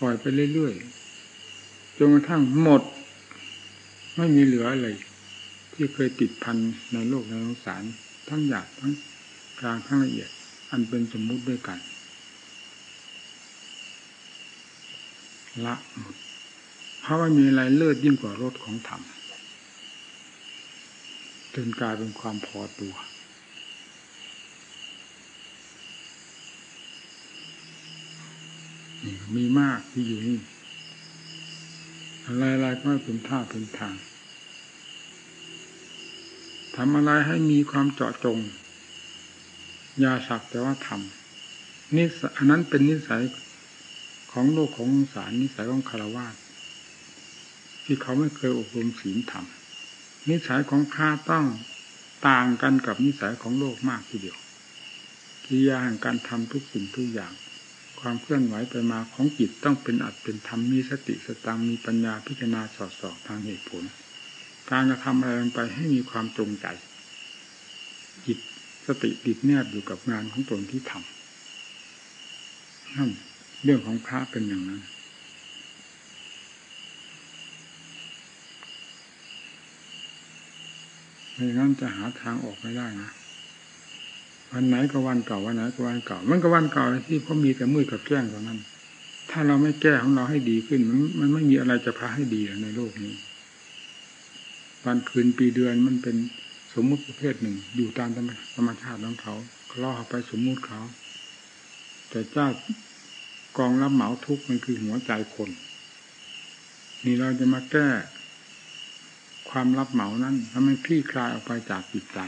ปล่อยไปเรื่อยๆจนกระทั่งหมด ไม่มีเหลืออะไรที่เคยติดพันในโลกในสงสาร ทั้งหยาบทั้งกลางทั้งละเอียด อันเป็นสมมุติด้วยกัน ละหมดเพราะว่ามีอะไรเลิศยิ่งกว่ารถของธรรมจนกลายเป็นความพอตัวมีมากที่อยู่นี่อะไรๆก็เป็นท่าเป็นทาง ทำอะไรให้มีความเจาะจงยาสักแต่ว่าทำนิสอันนั้นเป็นนิสัยของโลกของสารนิสัยของคารวะที่เขาไม่เคยอบรมศีลธรรมนิสัยของข้าต้องต่างกันกับนิสัยของโลกมากทีเดียวกิริยาแห่งการทำทุกสิ่งทุกอย่าง ความเคลื่อนไหวไปมาของจิตต้องเป็นอัดเป็นธรรมมีสติสตังมีปัญญาพิจารณาสอดสองทางเหตุผล การกระทำอะไรลงไปให้มีความจงใจ จิตสติติดแนบอยู่กับงานของตนที่ทำนั่นเรื่องของพระเป็นอย่างนั้น ไม่งั้นจะหาทางออกไม่ได้นะ วันไหนก็วันเก่าวันไหนก็วันเก่า มันก็วันเก่าที่เขามีแต่มืดกับแกล้งเท่านั้น ถ้าเราไม่แก้ของเราให้ดีขึ้น มันมันไม่มีอะไรจะพาให้ดีในโลกนี้ วันคืนปีเดือนมันเป็นสมมุติประเภทหนึ่ง อยู่ตามธรรมชาติของเขาล่อไปสมมุติเขา แต่เจ้ากองรับเหมาทุกมันคือหัวใจคน นี่เราจะมาแก้ ความรับเหมานั้นทำให้คลี่คลายออกไปจากจิตใจ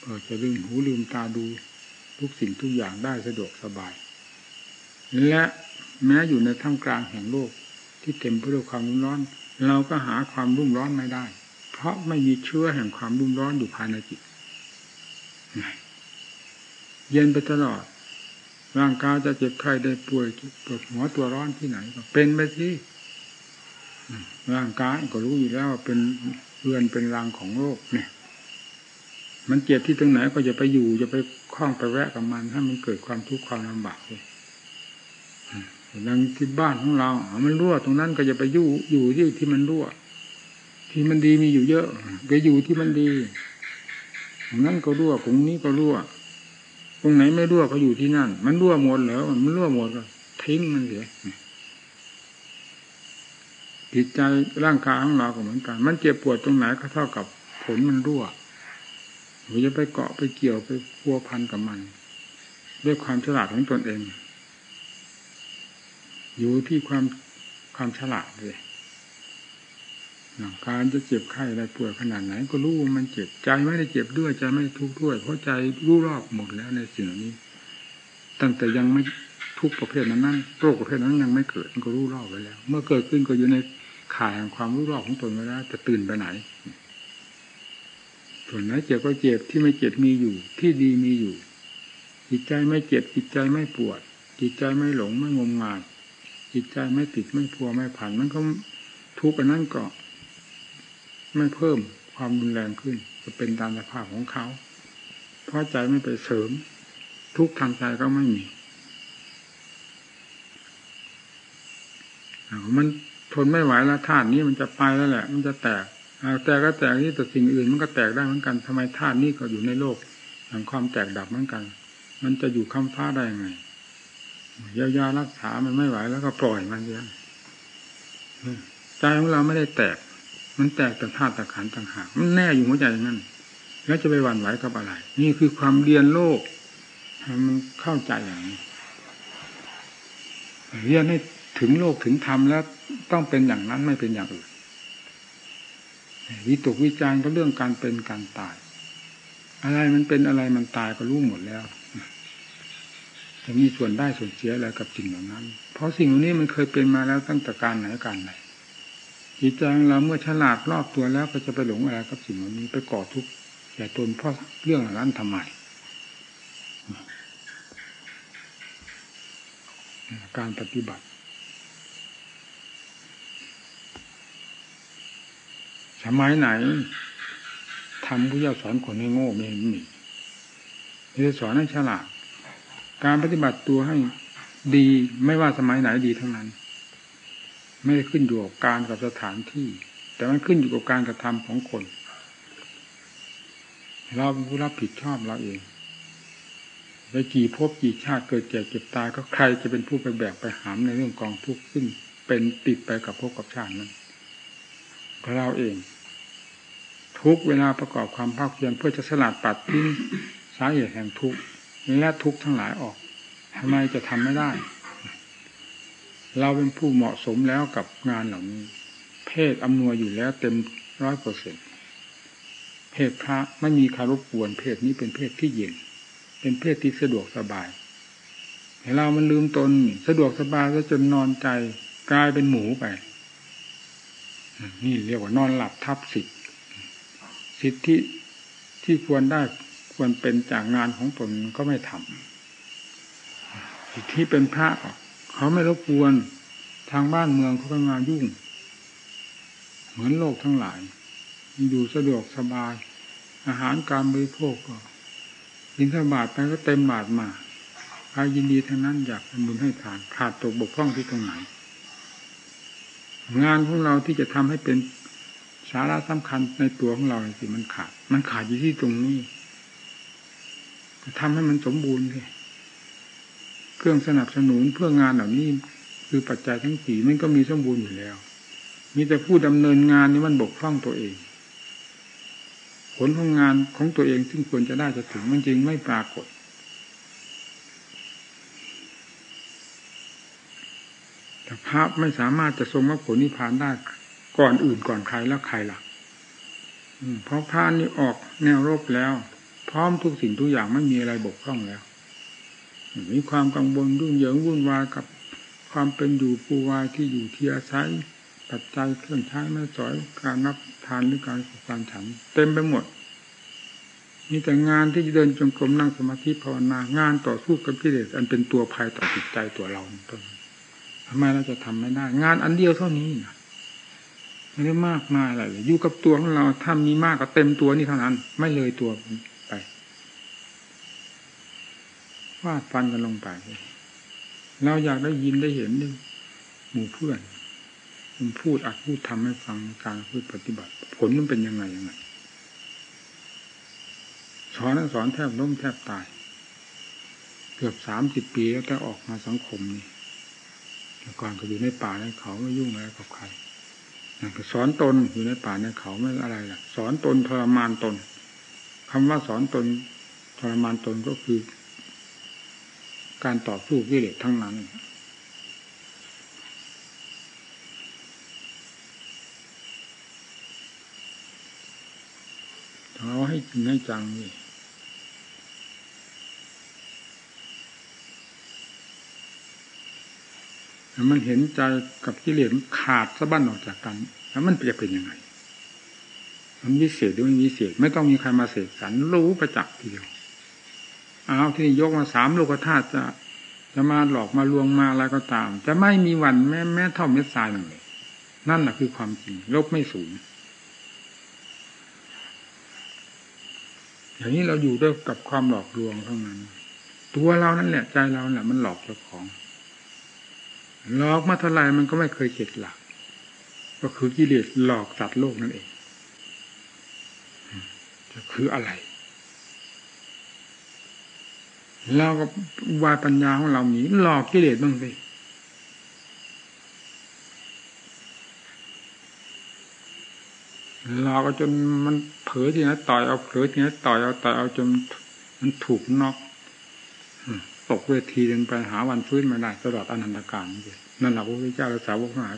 เออจะลืมหูลืมตาดูทุกสิ่งทุกอย่างได้สะดวกสบาย และแม้อยู่ในท่ามกลางแห่งโลกที่เต็มไปด้วยความรุ่มร้อน เราก็หาความรุ่มร้อนไม่ได้ เพราะไม่มีเชื้อแห่งความรุ่มร้อนอยู่ภายในจิต เย็นไปตลอด ร่างกายจะเจ็บไข้ได้ป่วยปวดหัวตัวร้อนที่ไหนก็เป็นไปที่ร่างกายก็รู้อยู่แล้วว่าเป็นเรือนเป็นรังของโลกเนี่ย มันเจ็บที่ตรงไหนก็จะไปอยู่จะไปคล้องไปแวะกับมัน ถ้ามันเกิดความทุกข์ความลำบากเลย ดังที่บ้านของเรามันรั่วตรงนั้นก็จะไปอยู่อยู่ที่ที่มันรั่ว ที่มันดีมีอยู่เยอะก็อยู่ที่มันดีตรงนั้นก็รั่วตรงนี้ก็รั่ว ตรงไหนไม่รั่วก็อยู่ที่นั่น มันรั่วหมดเหรอมันรั่วหมดก็ทิ้งมันเสียจิตใจร่างกายของเราก็เหมือนกัน มันเจ็บปวดตรงไหนก็เท่ากับผลมันรั่วหรือจะไปเกาะไปเกี่ยวไปพัวพันกับมัน ด้วยความฉลาดของตนเอง อยู่ที่ความความฉลาดเลยการจะเจ็บไข้อะไรป่วยขนาดไหน ก็รู้ว่ามันเจ็บใจไม่ได้เจ็บด้วยใจไม่ทุกข์ด้วย เพราะใจรู้รอบหมดแล้วในสิ่งนี้ ตั้งแต่ยังไม่ทุกประเภทนั้นนั่นโรคประเภทนั้นยังไม่เกิดมันก็รู้รอบไว้แล้ว เมื่อเกิดขึ้นก็อยู่ในข่ายแห่งความรู้รอบของตนไว้แล้วจะตื่นไปไหนส่วนไหนเจ็บก็เจ็บที่ไม่เจ็บมีอยู่ ที่ดีมีอยู่จิตใจไม่เจ็บจิตใจไม่ปวดจิตใจไม่หลงไม่งมงาย จิตใจไม่ติดไม่พัวไม่ผ่านมันก็ทุกข์อันนั้นก็ ไม่เพิ่มความรุนแรงขึ้น จะเป็นตามสภาพของเขา เพราะใจไม่ไปเสริม ทุกข์ทางใจก็ไม่มีมันทนไม่ไหวแล้วธาตุนี้มันจะไปแล้วแหละ มันจะแตกอาแต่ก็แตกนี่แต่สิ่งอื่นมันก็แตกได้เหมือนกันทำไมธาตุนี้ก็อยู่ในโลกแห่งความแตกดับเหมือนกัน มันจะอยู่คำฟ้าได้ยังไง ยายารักษามันไม่ไหวแล้วก็ปล่อยมันเยอะใจของเราไม่ได้แตก มันแตกแต่ธาตุตะขันต่างหากมันแน่อยู่หัวใจนั่นแล้วจะไปหวั่นไหวกับอะไร นี่คือความเรียนโลกมันเข้าใจอย่างนี้เรียนให้ถึงโลกถึงธรรมแล้วต้องเป็นอย่างนั้นไม่เป็นอย่างอื่นวิตกวิจารณ์ก็เรื่องการเป็นการตาย อะไรมันเป็นอะไรมันตายก็รู้หมดแล้ว จะมีส่วนได้ส่วนเสียอะไรกับสิ่งเหล่านั้น เพราะสิ่งเหล่านี้มันเคยเป็นมาแล้วตั้งแต่การไหนการไหนจิตใจเราเมื่อฉลาดรอบตัวแล้วก็จะไปหลงอะไรกับสิ่งเหล่านี้ไปก่อทุกข์แก่ตนเพราะเรื่องเหล่านั้นทำไมการปฏิบัติสมัยไหนทำผู้ยาสอนคนให้โง่ไม่มีจะสอนให้ฉลาด การปฏิบัติตัวให้ดีไม่ว่าสมัยไหนดีทั้งนั้น ไม่ได้ขึ้นอยู่กับการกับสถานที่ แต่มันขึ้นอยู่กับการกระทำของคน เราเป็นผู้รับผิดชอบเราเองไปกี่ภพกี่ชาติเกิดแก่เก็บตายก็ใครจะเป็นผู้ไปแบกไปหามในเรื่องกองทุกข์ซึ่งเป็นติดไปกับภพกับชาตินั้นก็เราเอง ทุกเวลาประกอบความภาคเพียรเพื่อจะสลัดปัดทิ้งสาเหตุแห่งทุกข์ และทุกทั้งหลายออกทำไมจะทำไม่ได้ เราเป็นผู้เหมาะสมแล้วกับงานเหล่านี้ เพศอำนวยอยู่แล้วเต็มร้อยเปอร์เซ็นเพศพระไม่มีคารบกวนเพศนี้เป็นเพศที่เย็น เป็นเพศที่สะดวกสบายเรามันลืมตนสะดวกสบายแล้วจนนอนใจกลายเป็นหมูไป นี่เรียกว่านอนหลับทับสิทธิสิทธิที่ควรได้ ควรเป็นจากงานของตนก็ไม่ทำสิทธิเป็นพระเขาไม่รบกวนทางบ้านเมืองเขาก็งานยุ่ง เหมือนโลกทั้งหลาย อยู่สะดวกสบาย อาหารการบริโภคก็ยินสบาทไปก็เต็มบาทมาใครยินดีทั้งนั้นอยากทำบุญให้ทานขาดตกบกพร่องที่ตรงไหน งานของเราที่จะทำให้เป็นสาระสำคัญในตัวของเราสิมันขาด มันขาดอยู่ที่ตรงนี้ ทำให้มันสมบูรณ์เลยเครื่องสนับสนุนเพื่องานเหล่านี้ คือปัจจัยทั้งสี่มันก็มีสมบูรณ์อยู่แล้ว มีแต่ผู้ดำเนินงานนี้มันบกพร่องตัวเอง ผลของงานของตัวเองซึ่งควรจะได้จะถึงมันจริงไม่ปรากฏแต่พระไม่สามารถจะทรงมรรคผลนิพพานได้ก่อนอื่นก่อนใครแล้วใครล่ะเพราะพระนี่ออกแนวรบแล้ว พร้อมทุกสิ่งทุกอย่างไม่มีอะไรบกพร่องแล้ว มีความกังวลรุ่งเหยิงวุ่นวายกับความเป็นอยู่ปูวายที่อยู่ที่อาศัยปัจจัยเครื่องใช้ไม่สอยการนับทานหรือการการฉัน เต็มไปหมดมีแต่งานที่เดินจงกรมนั่งสมาธิภาวนางานต่อสู้กับกิเลสอันเป็นตัวภัยต่อจิตใจตัวเราต้นทำไมเราจะทำไม่ได้ งานอันเดียวเท่านี้นะไม่ได้มากมายอะไรเลยอยู่กับตัวของเราถ้ามีมากก็เต็มตัวนี่เท่านั้น ไม่เลยตัว ไปวาดฟันกันลงไป เราอยากได้ยินได้เห็นหมู่เพื่อนมันพูดอัดพูดทำให้ฟังการพูดปฏิบัติ ผลมันเป็นยังไงยังไงสอนสอนแทบล้มแทบตาย เกือบสามสิบปีแล้วแต่ออกมาสังคมนี่แต่ก่อนก็อยู่ในป่าในเขาไม่ยุ่งอะไรกับใครสอนตนอยู่ในป่าในเขาไม่อะไรล่ะ สอนตนทรมานตนคำว่าสอนตนทรมานตนก็คือ การต่อสู้กิเลสทั้งนั้น เอาให้จริงให้จังนี่แล้วมันเห็นใจกับกิเลสขาดสะบั้นออกจากกัน แล้วมันจะเป็นยังไง มันวิเศษหรือไม่วิเศษ ไม่ต้องมีใครมาเสกสรรรู้ประจักษ์ทีเดียว เอาที่ยกมาสามโลกธาตุจะจะมาหลอกมาลวงมาอะไรก็ตาม จะไม่มีวันแม้แม้เท่าเม็ดทรายหนึ่งเลยนั่นแหละคือความจริงลบไม่สูงอย่างนี้เราอยู่ด้วยกับความหลอกลวงเท่านั้น ตัวเรานั่นแหละใจเราแหละมันหลอกเจ้าของหลอกมาเท่าไรมันก็ไม่เคยเข็ดหลัก ก็คือกิเลสหลอกสัตว์โลกนั่นเองจะคืออะไร เราก็วายปัญญาของเราหนีหลอกกิเลสบ้างสิหลอกจนมันเผลอทีนั้นต่อยเอาเผลอทีนั้นต่อยเอาต่อยเอาจนมันถูกนอกตกเวทีจนไปหาวันฟื้นมาได้ตลอดอนันตการนั่นแหละพระพุทธเจ้าและสาวกทั้งหลาย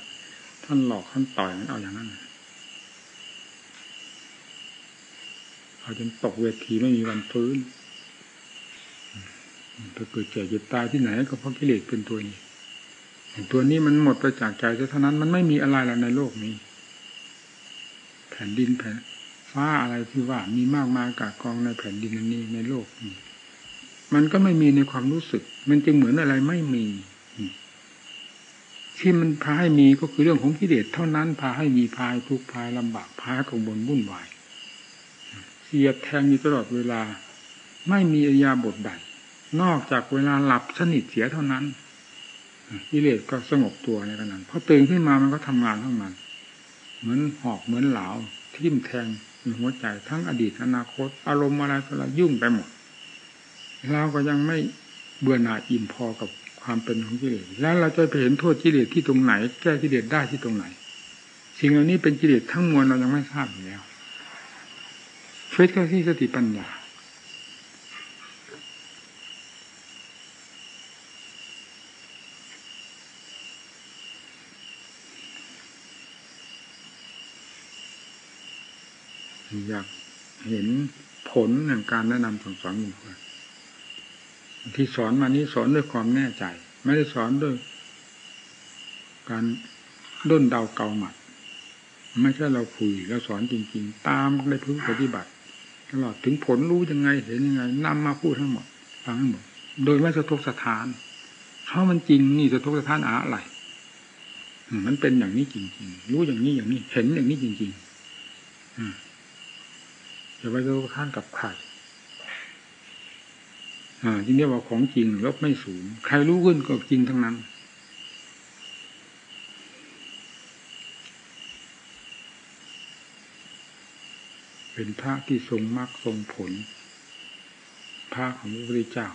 ท่านหลอกท่านต่อยมันเอาอย่างนั้นเอาจนตกเวทีไม่มีวันฟื้น ถ้าเกิดเจ็บเจ็บตายที่ไหนก็เพราะกิเลสเป็นตัวนี้ตัวนี้มันหมดไปจากใจเท่านั้น มันไม่มีอะไรแล้วในโลกนี้ แผ่นดินแผ่นฟ้าอะไรที่ว่ามีมากมายกากองในแผ่นดินนี้ในโลกนี้ มันก็ไม่มีในความรู้สึก มันจึงเหมือนอะไรไม่มีที่มันพาให้มีก็คือเรื่องของกิเลสเท่านั้นพาให้มีพายทุกพายลำบากพายกังวลวุ่นวายเสียดแทงอยู่ตลอดเวลา ไม่มีอยาบทใด นอกจากเวลาหลับสนิทเสียเท่านั้นกิเลสก็สงบตัวในขณะนั้นพอตื่นขึ้นมามันก็ทำงานทั้งมัน เหมือนหอกเหมือนเหลาทิ่มแทงในหัวใจทั้งอดีตอนาคต อารมณ์อะไรก็ละยุ่งไปหมดเราก็ยังไม่เบื่อหน่ายอิ่มพอกับความเป็นของกิเลสแล้วเราจะไปเห็นโทษกิเลสที่ตรงไหน แก้กิเลสได้ที่ตรงไหน สิ่งเหล่านี้เป็นกิเลสทั้งมวลเรายังไม่ทราบอยู่แล้วเฟซก็ที่สติปัญญา เห็นผลแห่งการแนะนำสั่งสอนบุคคลที่สอนมานี้สอนด้วยความแน่ใจ ไม่ได้สอนด้วย การด้นเดาเกาหมัด ไม่ใช่เราคุยเราสอนจริง ๆ ตามในพื้นปฏิบัติตลอดถึงผลรู้ยังไงเห็นยังไงนำมาพูดทั้งหมดฟังทั้งหมด โดยไม่สะทกสถานเพราะมันจริงนี่สะทกสถานอะไรมันเป็นอย่างนี้จริง ๆ รู้อย่างนี้อย่างนี้ เห็นอย่างนี้จริง ๆ อืมอย่าไปสะทกสถานกับใครอ่าที่เรียกว่าของจริงลบไม่สูง ใครรู้ขึ้นก็จริงทั้งนั้น เป็นพระที่ทรงมรรคทรงผล พระของพระพุทธเจ้า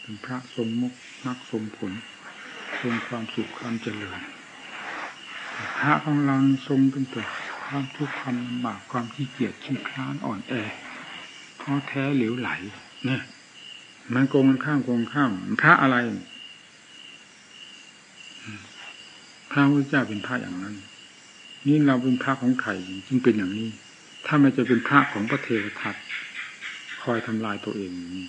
เป็นพระทรงมรรคมรรคทรงผล ทรงความสุขความเจริญพระของเราทรงเป็นตัว ความทุกข์ความลำบากความขี้เกียจขี้คลานอ่อนแอท้อแท้เหลวไหล เนี่ย มันโกงกันข้ามโกงข้าม พระอะไร พระพุทธเจ้าเป็นพระอย่างนั้น นี่เราเป็นพระของไข่จึงเป็นอย่างนี้ ถ้าไม่จะเป็นพระของพระเทวทัตคอยทำลายตัวเองอย่างนี้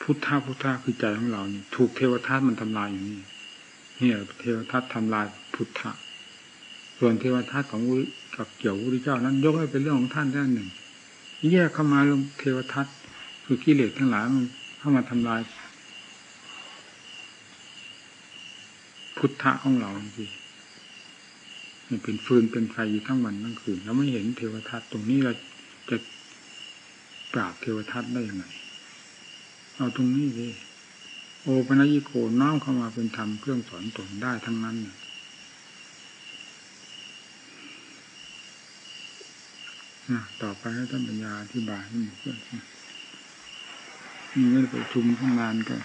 พุทธะพุทธะคือใจของเรานี่ถูกเทวทัตมันทำลายอย่างนี้เนี่ยเทวทัตทำลายพุทธะ ส่วนเทวทัตของกับเกี่ยวพระเจ้านั้น ยกให้เป็นเรื่องของท่านท่านหนึ่ง แยกเข้ามาเรื่องเทวทัตคือกิเลสทั้งหลายมันเข้ามาทำลาย พุทธะของเราจริงมันเป็นฟืนเป็นไฟอยู่ทั้งวันทั้งคืนแล้วไม่เห็นเทวทัตตรงนี้เราจะปราบเทวทัตได้ยังไงเอาตรงนี้เลยโอปนัญิโกน้อมเข้ามาเป็นธรรมเครื่องสอนตนได้ทั้งนั้นเนี่ย ต่อไปให้ท่านปัญญาอธิบายให้หมดเพื่อนนี่ไม่ได้ประชุมทั้งนานก็